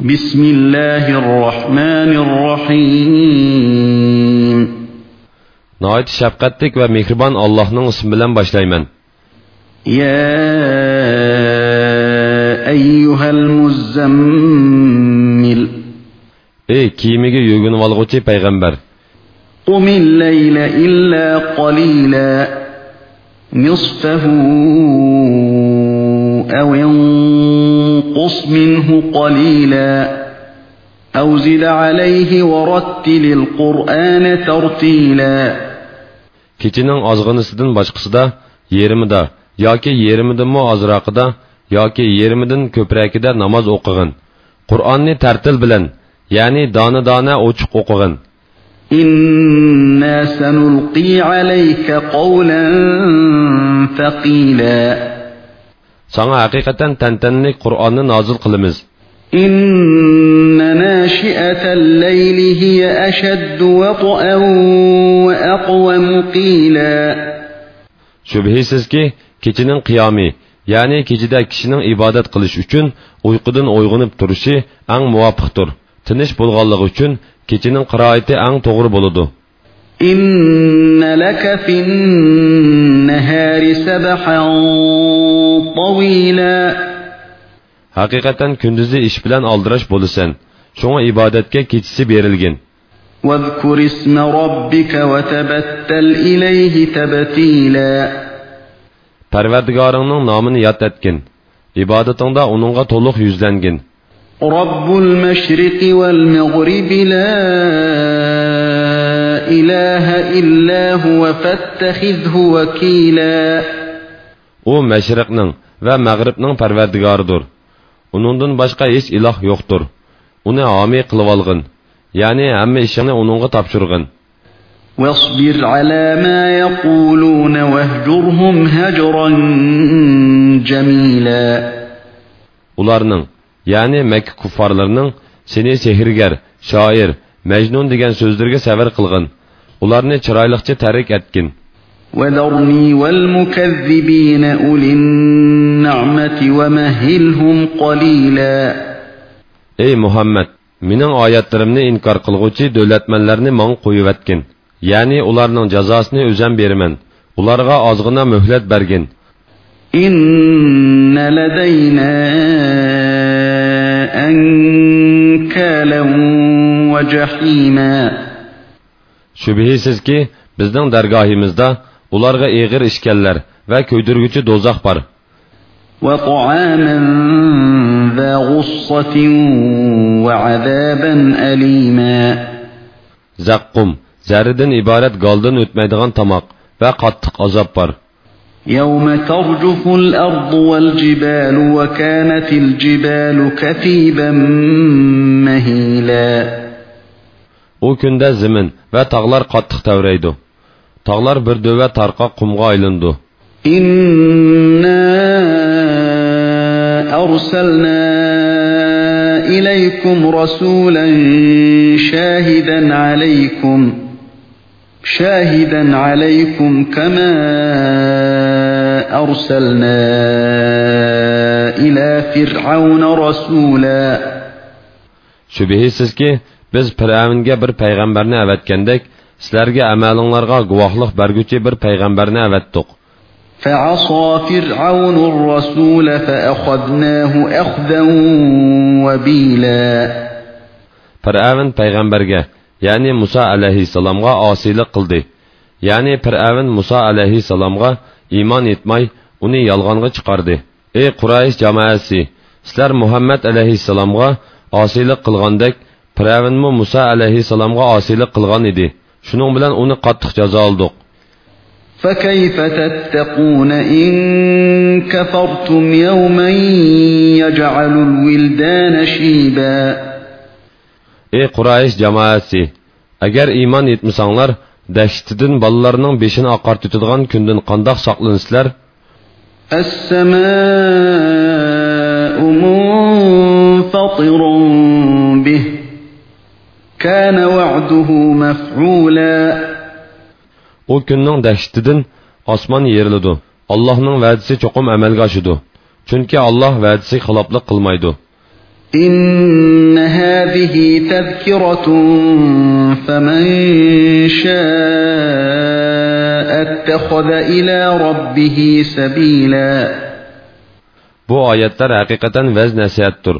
بسم الله الرحمن الرحيم. نهايت شفقتك ومهربان الله اسم بلن باشلايمن يا أيها المزمل. اي كيميغي يوغن والغوتي پیغمبر. قم الليل إلا قليلا. نصفه أو انقص منه قليلا أو زد عليه ورتل القرآن ترتيلا kechining ozg'inisidan boshqasida yerimida yoki yerimidanmi ozroqida yoki yerimidan ko'pragida namoz o'qig'in. Qur'onni tartil bilan, ya'ni dona-dona ochiq o'qig'in. إنا سنلقي عليك قولا ثقيلا Sana haqiqatan tantanli Qur'onni nozil qilamiz. إن ناشئة الليل هي أشد وطئا وأقوم قيلا Shubhisizki, kechining qiyomi, ya'ni kechida kishining ibodat qilish uchun uyqudan uyg'onib turishi eng muvofiqdir. Tinish bo'lganligi uchun kechining qiroati eng to'g'ri bo'ladi. إن لك في النهار سبحا طويلا Haqiqatan kunduzi ish bilan oldirash bo'lasan. Shunga ibodatga kechisi berilgan. واذكر اسم ربك وتبتل إليه تبتيلا Parvardigoringning nomini yod etgin. Ibodatingda uningga to'liq yuzlangin. رب المشرق والمغرب لا إله إلا هو فاتخذه وكيلا mashriqning va mag'ribning parvardigoridir. Uningdan boshqa hech iloh yo'qdir. Uni homiy qilib olgin. Ya'ni hamma ishingni uningga topshirgin. واصبر على ما يقولون واهجرهم هجرا جميلا Ularning, ya'ni Makka kuffarlarining seni sehrgar, shoir, Majnun degan so'zlarga sabr qilgin. Ularni chiroyliqcha tarik etgin. وذرني والمكذبين أولي النعمة ومهلهم قليلا Ey Muhammad, mening oyatlarimni inkor qilguvchi davlatmanlarni men qo'yib etgin. Ya'ni ularning jazosini o'zim beraman. Ularga ozgina muhlat bergin. إن لدينا أنكالا وجحيما. شبهيسiz ki bizning مزدا ولارغا ايغر ishkallar va ko'ydirguchi do'zax bor. وطعاما ذا غصة وعذابا أليما زقم زردن إبارة قلدن اتمدغن تماق وقطق أزاب بار يوم ترجف الأرض والجبال وكانت الجبال كثيبا مهيلا U kunda zimin va tog'lar qattiq tavraydi. Tog'lar bir dova tarqa qumga aylandi. إنا أرسلنا إليكم رسولا شاهدا عليكم شاهدا عليكم كما أرسلنا إلى فرعون رسولا Shubhisizki, biz Fir'avnga bir payg'ambarni avatgandek, sizlarga amalinglarga guvohlik berguchi bir payg'ambarni avatdik. فعصى فرعون الرسول فأخذناه أخذا وبيلا Fir'avn payg'ambarga, ya'ni Musa alayhissalomga osiylik qildi. Ya'ni Fir'avn Musa alayhissalomga iymon etmay, uni yolg'onga chiqardi. Ey Quraysh jamoasi, sizlar Muhammad alayhissalomga osiylik qilgandek, Fir'avnmi Musa alayhissalomga osiylik qilgan edi. Shuning bilan uni qattiq jazo oldik. فكيف تتقون إن كفرتم يوما يجعل الولدان شيبا Ey Quraysh jamoasi, agar iymon etmasanglar, dahshatidan bolalarning beshini oqartitadigan kundan qandoq saqlansizlar? السماء منفطر كان وعده مفعولا u kunning dahshatidan osmon yeriladi allohning va'dasi cho'qim amalga oshadi chunki alloh va'dasi xiloflik qilmaydi إن هذه تذكرة فمن شاء اتخذ إلى ربه سبيلا Bu oyatlar haqiqatan vaz nasihatdir.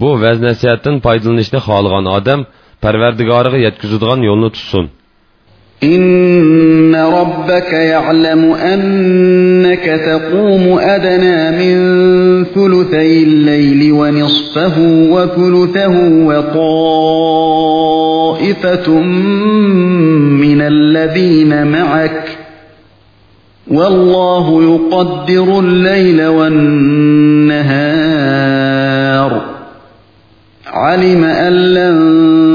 Bu vaz nasihatdan foydalanishni xohlagan odam Parvardigoriga yetkazadigan yo'lni tutsin. إن ربك يعلم أنك تقوم أدنى من ثلثي الليل ونصفه وثلثه وطائفة من الذين معك والله يقدر الليل والنهار علم أن لن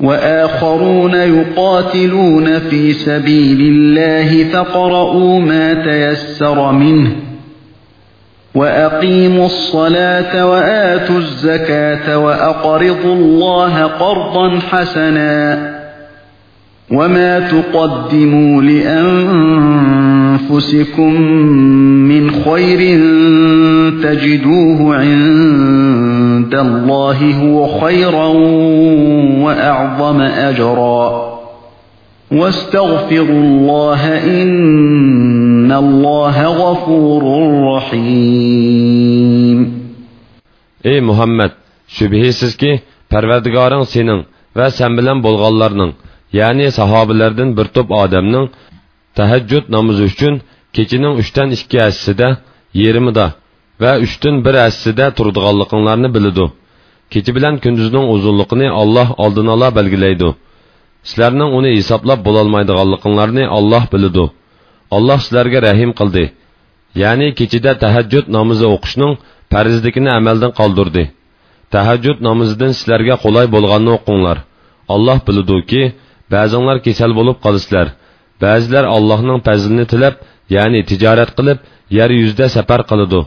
وآخرون يقاتلون في سبيل الله فقرؤوا ما تيسر منه وأقيموا الصلاة وآتوا الزكاة وأقرضوا الله قرضا حسنا وما تقدموا لأنفسكم من خير تجدوه عند الله هو خيرا وأعظم أجرا واستغفروا الله إن الله غفور رحيم Ey Muhammed, şübhisizki Parvardigoring sening va sen bilan bo'lganlarning, ya'ni sahobalardan bir to'p tahajjud namozi uchun kechining 3 dan 2 assida, yerimida va 3 dan 1 assida turadiganliklarini biladi. Kechi bilan kunduzning uzunligini Alloh oldin ola belgilaydi. Sizlarning uni hisoblab bo'lolmaydiganliklarini Alloh biladi. Alloh sizlarga rahim qildi. Ya'ni kechida tahajjud namozi o'qishning farzligini amaldan qoldirdi. Tahajjud namozidan sizlarga qulay bo'lganini o'qinglar. Alloh biladi-ki, ba'zinglar kasal bo'lib qolasizlar. Ba'zilar Allohning fazlini tilab, ya'ni tijorat qilib, yer yuzida safar qiladi.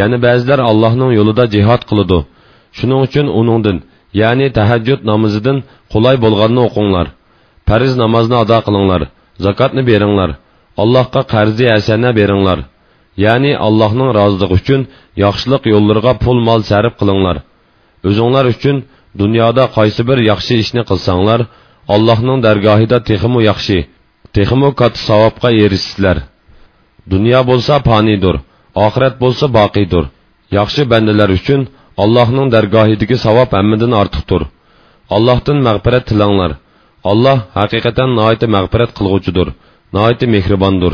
Yəni bəzilər Allahın yolunda cihad qılıdı. Şunun üçün onundan, yəni təhəccüd namazından qulay bolğanını oxunlar. Fərz namazını ada qılınlar, zakatını berinlar, Allahqa qarzi əsənə berinlar. Yəni Allahın razılığı üçün yaxşılıq yollarına pul mal sərf qılınlar. Özünlər üçün dünyada qaysı bir yaxşı işni qılsanlar, Allahın dərgahında texmu yaxşı, texmu kat savabqa yerisizlər. Dünya bolsa panidir oxirat bo'lsa boqiydir. Yaxshi bandalar uchun Allohning dargohidagi savob hammadan ortiqdir. Allohdan mag'firat tilanglar. Alloh haqiqatan nihoyat mag'firat qilguvchidir, nihoyat mehribondir.